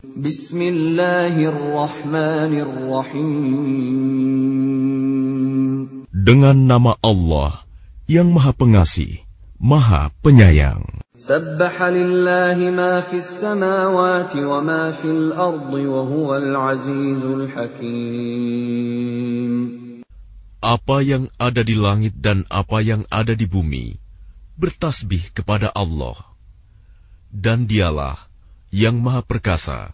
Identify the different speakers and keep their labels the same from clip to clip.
Speaker 1: Bismillahirrahmanirrahim. Dengan nama Allah yang Maha Pengasih, Maha Penyayang.
Speaker 2: Sabbaha lillahi ma wa ma fil ardi wa azizul hakim.
Speaker 1: Apa yang ada di langit dan apa yang ada di bumi bertasbih kepada Allah. Dan dialah yang maha perkasa,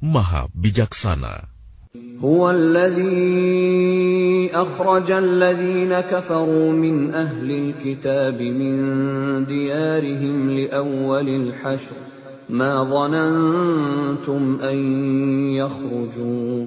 Speaker 1: maha bijaksana.
Speaker 2: هو الذي أخرج الذين كفروا من أهل الكتاب من ديارهم لأول الحشر ما ظننتم أن يخرجوا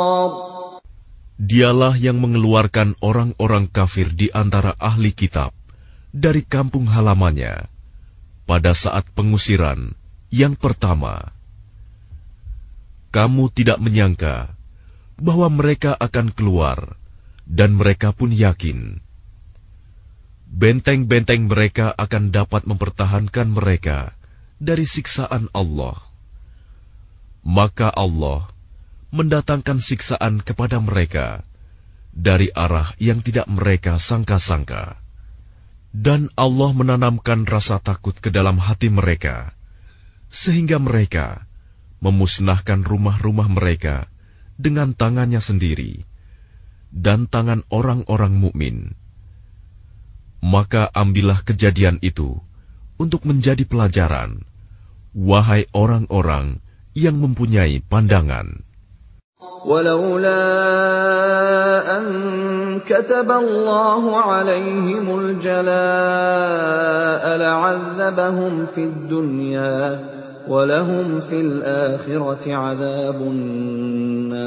Speaker 1: Dialah yang mengeluarkan orang-orang kafir di antara ahli kitab dari kampung halamannya pada saat pengusiran yang pertama. Kamu tidak menyangka bahwa mereka akan keluar, dan mereka pun yakin benteng-benteng mereka akan dapat mempertahankan mereka dari siksaan Allah. Maka Allah mendatangkan siksaan kepada mereka dari arah yang tidak mereka sangka-sangka. Dan Allah menanamkan rasa takut ke dalam hati mereka, sehingga mereka memusnahkan rumah-rumah mereka dengan tangannya sendiri dan tangan orang-orang mukmin. Maka ambillah kejadian itu untuk menjadi pelajaran, wahai orang-orang yang mempunyai pandangan.
Speaker 2: ولولا أن كتب الله عليهم الجلاء لعذبهم في الدنيا ولهم في الآخرة عذاب النار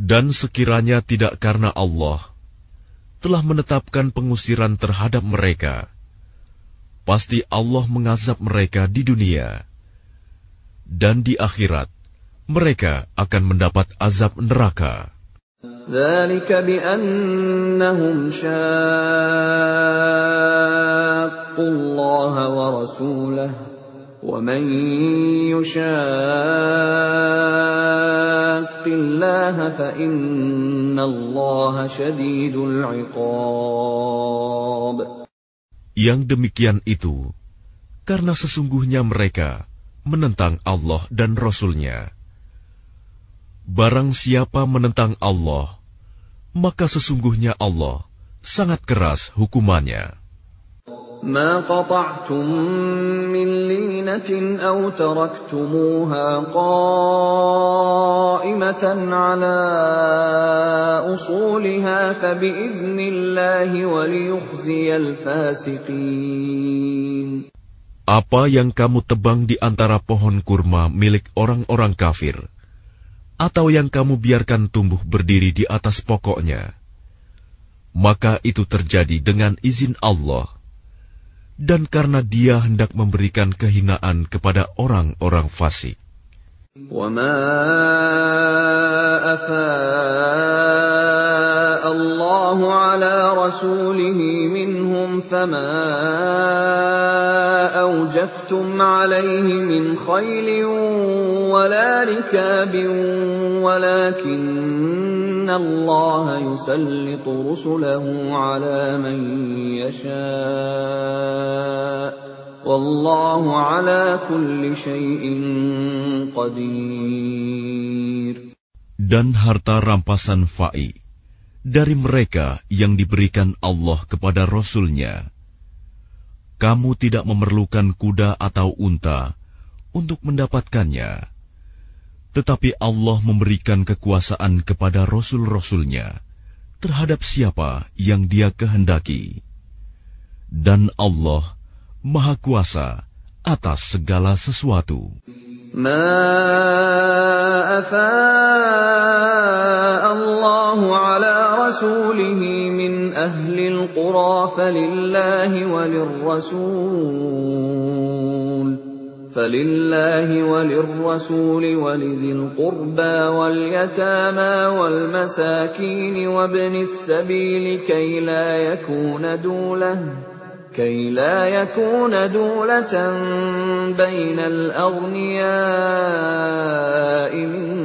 Speaker 1: Dan sekiranya tidak karena Allah telah menetapkan pengusiran terhadap mereka, pasti Allah mengazab mereka di dunia. Dan di akhirat, mereka akan mendapat azab neraka. Yang demikian itu karena sesungguhnya mereka menentang Allah dan Rasulnya. nya Barang siapa menentang Allah, maka sesungguhnya Allah sangat keras hukumannya.
Speaker 2: ما قطعتم من لينة أو تركتموها قائمة على أصولها فبإذن الله وليخزي الفاسقين
Speaker 1: Apa yang kamu tebang di antara pohon kurma milik orang-orang kafir, atau yang kamu biarkan tumbuh berdiri di atas pokoknya, maka itu terjadi dengan izin Allah, dan karena Dia hendak memberikan kehinaan kepada orang-orang fasik.
Speaker 2: وما أفاء الله على رسوله منهم فما أوجفتم عليه من خيل ولا ركاب ولكن الله يسلط رسله على من يشاء Wallahu ala kulli syai'in qadir.
Speaker 1: Dan harta rampasan fa'i dari mereka yang diberikan Allah kepada Rasul-Nya. Kamu tidak memerlukan kuda atau unta untuk mendapatkannya, tetapi Allah memberikan kekuasaan kepada Rasul-Rasul-Nya terhadap siapa yang dia kehendaki. Dan Allah Maha Kuasa atas segala sesuatu.
Speaker 2: Ma afa Allahu ala رسوله من أهل القرى فلله وللرسول فلله وللرسول ولذي القربى واليتامى والمساكين وابن السبيل كي لا يكون دولة كي لا يكون دولة بين الأغنياء منكم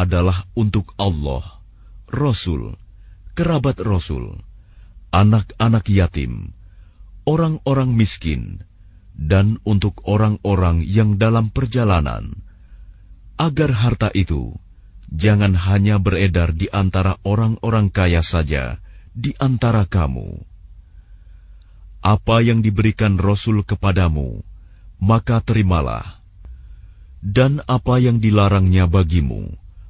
Speaker 1: adalah untuk Allah, Rasul, kerabat Rasul, anak-anak yatim, orang-orang miskin, dan untuk orang-orang yang dalam perjalanan, agar harta itu jangan hanya beredar di antara orang-orang kaya saja di antara kamu apa yang diberikan Rasul kepadamu, maka terimalah. Dan apa yang dilarangnya bagimu,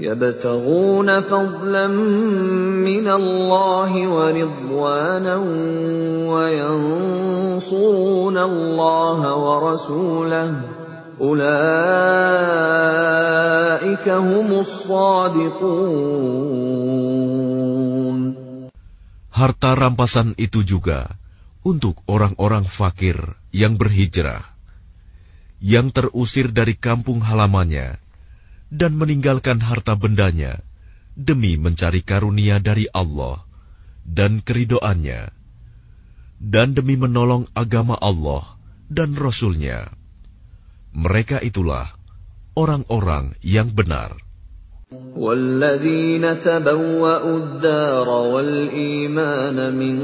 Speaker 2: يبتغون فضلا من الله ورضوانا وينصرون الله ورسوله أولئك هم الصادقون
Speaker 1: Harta rampasan itu juga untuk orang-orang fakir yang berhijrah, yang terusir dari kampung halamannya, dan meninggalkan harta bendanya demi mencari karunia dari Allah dan keridoannya, dan demi menolong agama Allah dan Rasulnya. Mereka itulah orang-orang yang benar.
Speaker 2: والذين تبوأوا الدار والإيمان من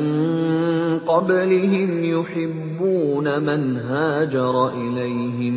Speaker 2: قبلهم يحبون من هاجر إليهم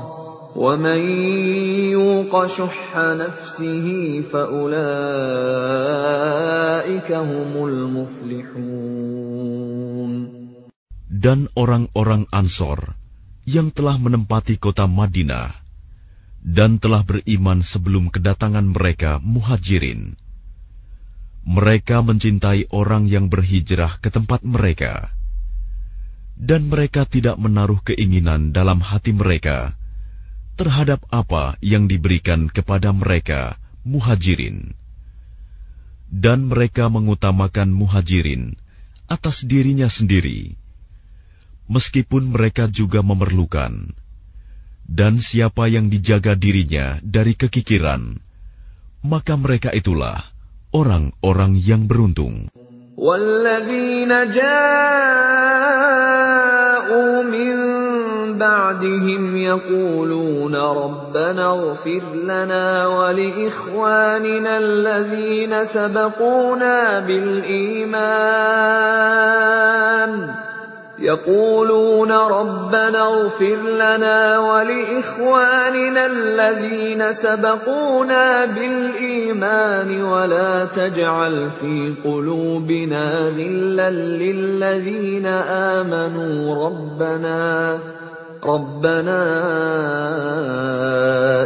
Speaker 2: ومن يوق شح نفسه فاولئك هم المفلحون
Speaker 1: Dan orang-orang Ansor yang telah menempati kota Madinah dan telah beriman sebelum kedatangan mereka muhajirin mereka mencintai orang yang berhijrah ke tempat mereka, dan mereka tidak menaruh keinginan dalam hati mereka terhadap apa yang diberikan kepada mereka, muhajirin, dan mereka mengutamakan muhajirin atas dirinya sendiri, meskipun mereka juga memerlukan. Dan siapa yang dijaga dirinya dari kekikiran, maka mereka itulah orang-orang yang beruntung.
Speaker 2: بعدهم يقولون ربنا اغفر لنا ولإخواننا الذين سبقونا بالإيمان. يقولون ربنا اغفر لنا ولإخواننا الذين سبقونا بالإيمان ولا تجعل في قلوبنا غلا للذين آمنوا. ربنا Rabbana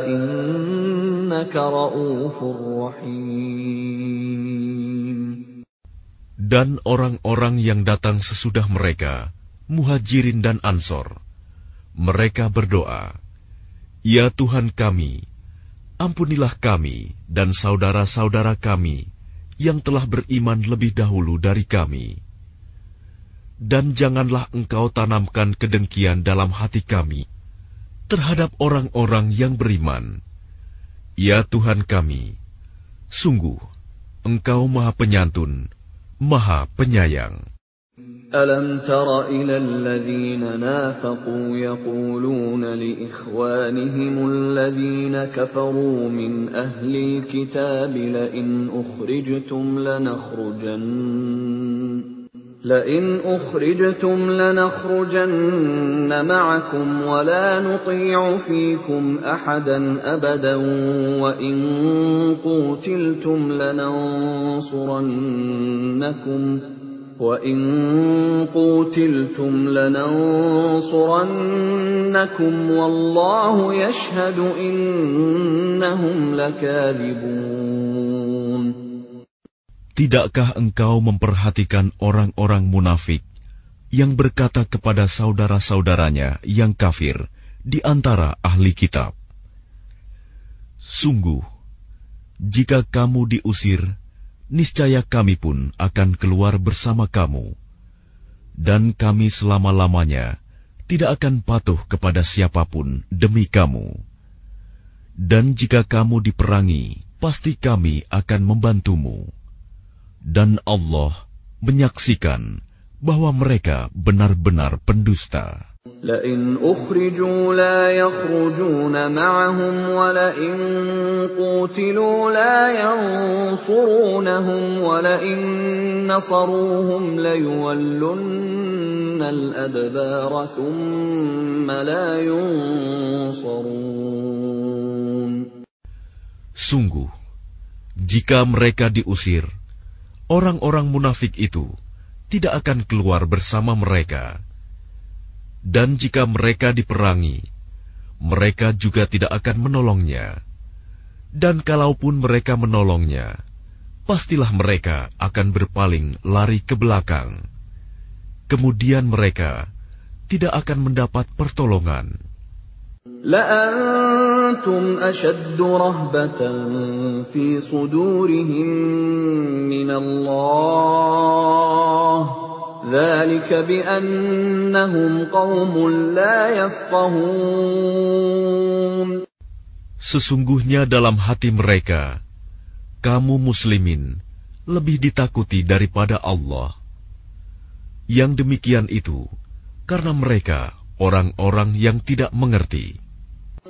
Speaker 2: innaka ra'ufur rahim.
Speaker 1: Dan orang-orang yang datang sesudah mereka, muhajirin dan ansor, mereka berdoa, Ya Tuhan kami, ampunilah kami dan saudara-saudara kami yang telah beriman lebih dahulu dari kami Dan janganlah engkau tanamkan kedengkian dalam hati kami terhadap orang-orang yang beriman. Ya Tuhan kami, sungguh Engkau Maha Penyantun, Maha Penyayang.
Speaker 2: ألم تر إلى الذين نافقوا يقولون لإخوانهم الذين كفروا من أهل الكتاب لئن أخرجتم لنخرجن لئن أخرجتم لنخرجن معكم ولا نطيع فيكم أحدا أبدا وإن قوتلتم لننصرنكم وَإِن قُوتِلْتُمْ لَنَنصُرَنَّكُمْ وَاللَّهُ يَشْهَدُ إِنَّهُمْ لَكَاذِبُونَ
Speaker 1: Tidakkah engkau memperhatikan orang-orang munafik yang berkata kepada saudara-saudaranya yang kafir di antara ahli kitab? Sungguh, jika kamu diusir niscaya kami pun akan keluar bersama kamu, dan kami selama-lamanya tidak akan patuh kepada siapa pun demi kamu. Dan jika kamu diperangi, pasti kami akan membantumu Dan Allah menyaksikan bahwa mereka benar-benar pendusta.
Speaker 2: لئن أخرجوا لا يخرجون معهم ولئن قوتلوا لا ينصرونهم ولئن نصروهم ليولن الأدبار ثم لا ينصرون
Speaker 1: Sungguh, jika mereka diusir, orang-orang munafik itu tidak akan keluar bersama mereka dan jika mereka diperangi, mereka juga tidak akan menolongnya. Dan kalaupun mereka menolongnya, pastilah mereka akan berpaling lari ke belakang. Kemudian mereka tidak akan mendapat pertolongan.
Speaker 2: لأنتم أشد رهبة في صدورهم من الله
Speaker 1: Sesungguhnya dalam hati mereka, kamu muslimin lebih ditakuti daripada Allah. Yang demikian itu karena mereka orang-orang yang tidak mengerti.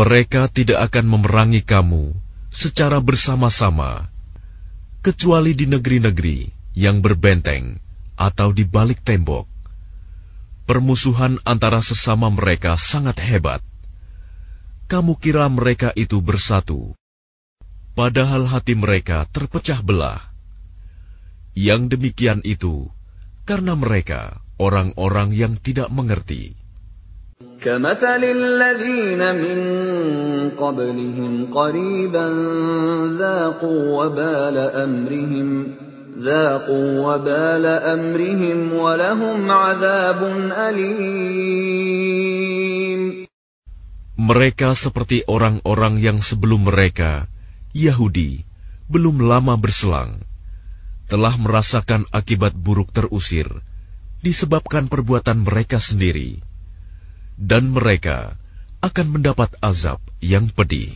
Speaker 1: Mereka tidak akan memerangi kamu secara bersama-sama, kecuali di negeri-negeri yang berbenteng atau di balik tembok. Permusuhan antara sesama mereka sangat hebat. Kamu kira mereka itu bersatu, padahal hati mereka terpecah belah. Yang demikian itu karena mereka orang-orang yang tidak mengerti.
Speaker 2: كمثل الذين من قبلهم قريبا ذاقوا وبال أمرهم ذاقوا وبال أمرهم ولهم عذاب أليم
Speaker 1: Mereka seperti orang-orang yang sebelum mereka, Yahudi, belum lama berselang, telah merasakan akibat buruk terusir disebabkan perbuatan mereka sendiri dan mereka akan mendapat azab yang pedih.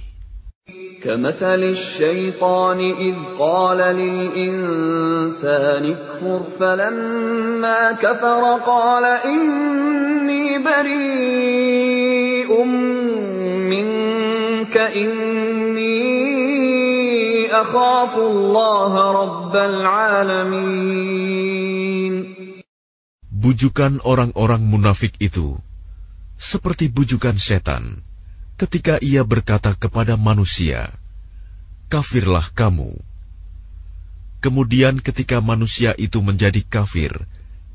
Speaker 2: كمثل الشيطان إذ قال للإنسان اكفر فلما كفر قال إني بريء منك إني أخاف الله رب العالمين
Speaker 1: Bujukan orang-orang munafik itu seperti bujukan setan ketika ia berkata kepada manusia, "Kafirlah kamu." Kemudian, ketika manusia itu menjadi kafir,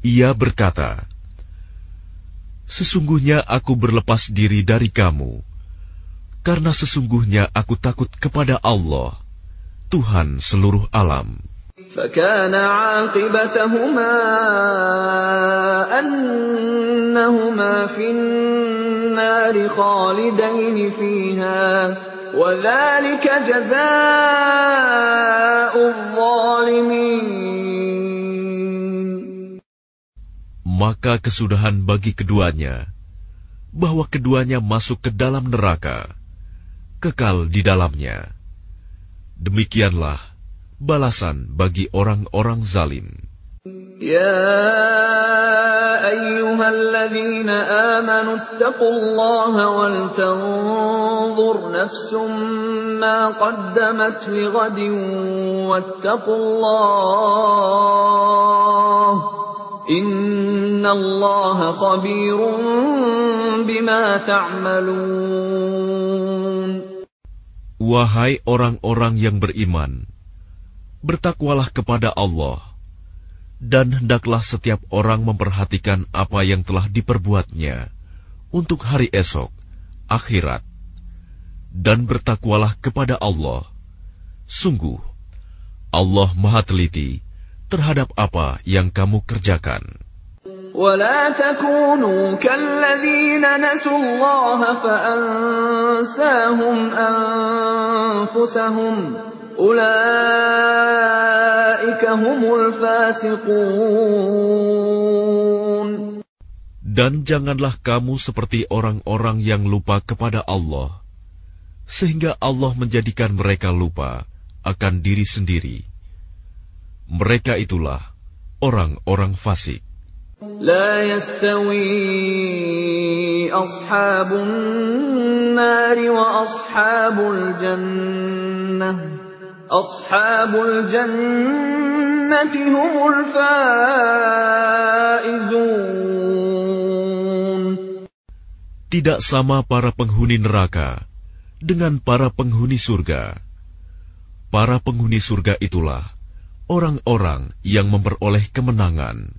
Speaker 1: ia berkata, "Sesungguhnya aku berlepas diri dari kamu, karena sesungguhnya aku takut kepada Allah, Tuhan seluruh alam."
Speaker 2: فكان عاقبتهما أنهما في النار خالدين فيها وذلك جزاء الظالمين
Speaker 1: Maka kesudahan bagi keduanya, bahwa keduanya masuk ke dalam neraka, kekal di dalamnya. Demikianlah balasan bagi orang-orang zalim.
Speaker 2: يا أيها الذين آمنوا اتقوا الله ولتنظر نفس ما قدمت لغد واتقوا الله إن الله خبير بما تعملون
Speaker 1: Wahai orang-orang yang beriman, bertakwalah kepada Allah, dan hendaklah setiap orang memperhatikan apa yang telah diperbuatnya untuk hari esok, akhirat, dan bertakwalah kepada Allah. Sungguh, Allah Maha Teliti terhadap apa yang kamu kerjakan.
Speaker 2: ولا تكونوا كالذين نسوا الله فأنساهم أنفسهم أولئك هم الفاسقون
Speaker 1: Dan janganlah kamu seperti orang-orang yang lupa kepada Allah, sehingga Allah menjadikan mereka lupa akan diri sendiri. Mereka itulah orang-orang fasik.
Speaker 2: لا يستوي أصحاب النار وأصحاب الجنة ashabul jannati faizun.
Speaker 1: Tidak sama para penghuni neraka dengan para penghuni surga. Para penghuni surga itulah orang-orang yang memperoleh kemenangan.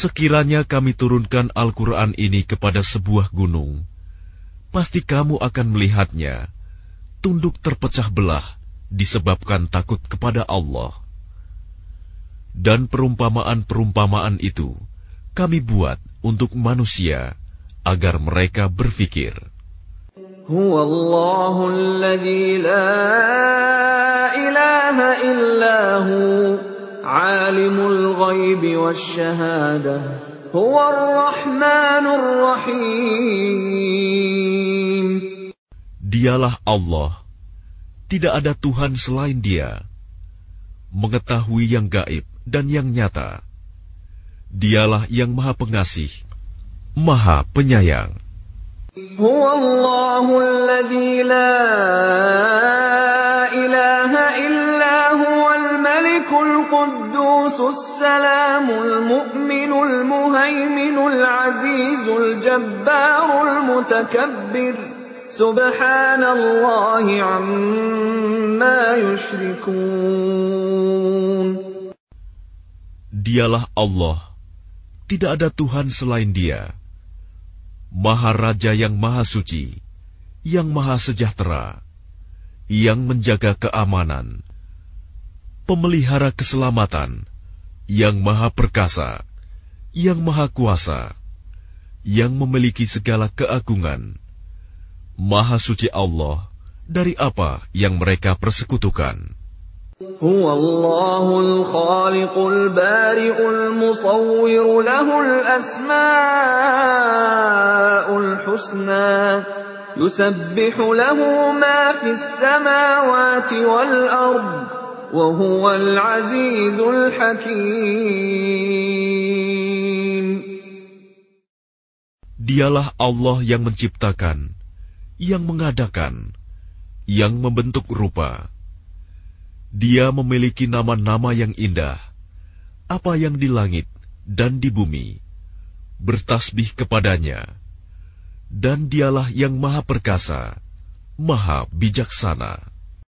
Speaker 1: Sekiranya kami turunkan Al-Quran ini kepada sebuah gunung, pasti kamu akan melihatnya, tunduk terpecah belah disebabkan takut kepada Allah. Dan perumpamaan-perumpamaan itu kami buat untuk manusia agar mereka berfikir.
Speaker 2: Huwallahu alladhi la ilaha إلا هو عالم الغيب والشهادة هو الرحمن الرحيم
Speaker 1: Dialah Allah, tidak ada Tuhan selain Dia, mengetahui yang gaib dan yang nyata. Dialah yang Maha Pengasih, Maha Penyayang.
Speaker 2: هو الله الذي لا القدوس السلام المؤمن المهيمن العزيز الجبار المتكبر سبحان الله عما يشركون
Speaker 1: Dialah Allah, tidak ada Tuhan selain Dia. Maha Raja yang Maha Suci, yang Maha Sejahtera, yang menjaga keamanan, pemelihara keselamatan, yang Maha Perkasa, yang Maha Kuasa, yang memiliki segala keagungan. Maha Suci Allah dari apa yang mereka persekutukan.
Speaker 2: هو الله الخالق البارئ المصور له الأسماء الحسنى يسبح له ما في السماوات والأرض وهو العزيز الحكيم
Speaker 1: Dialah Allah yang menciptakan, yang mengadakan, yang membentuk rupa. Dia memiliki nama-nama yang indah. Apa yang di langit dan di bumi bertasbih kepadanya. Dan dialah yang maha perkasa, maha bijaksana.